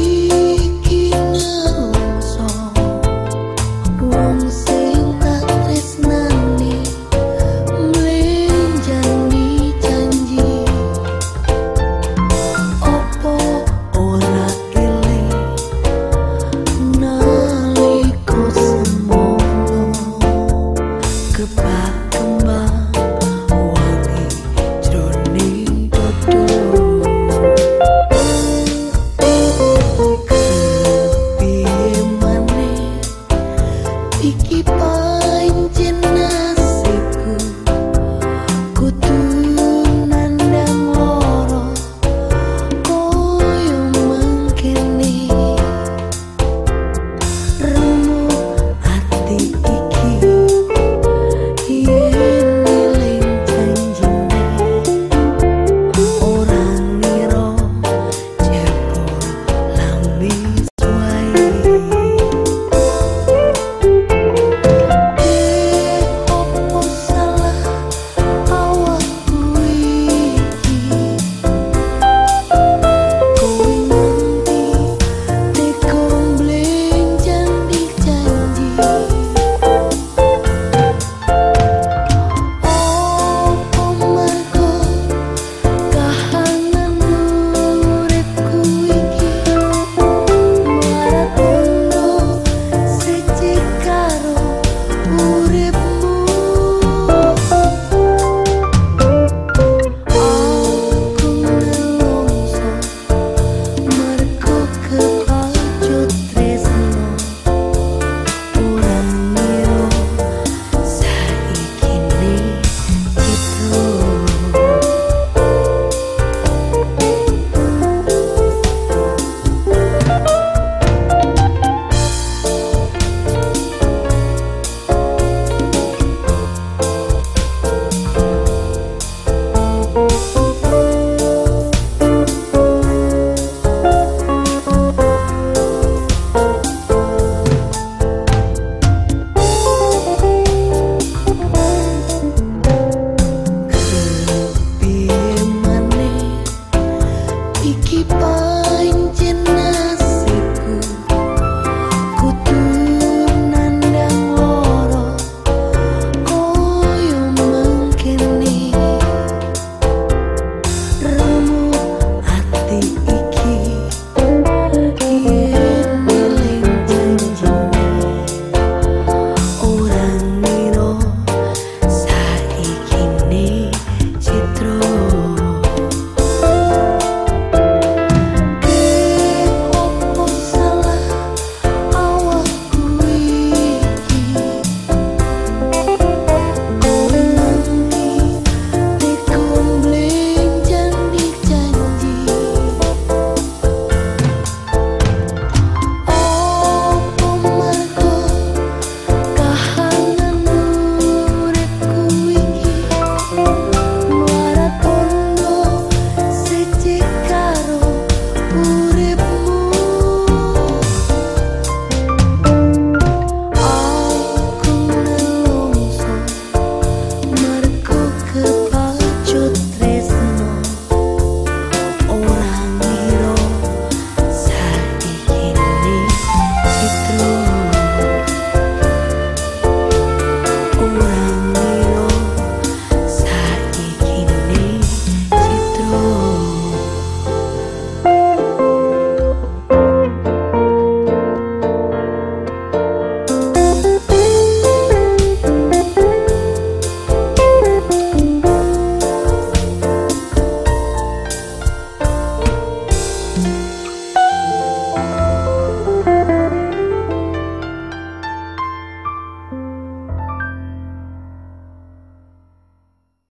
you.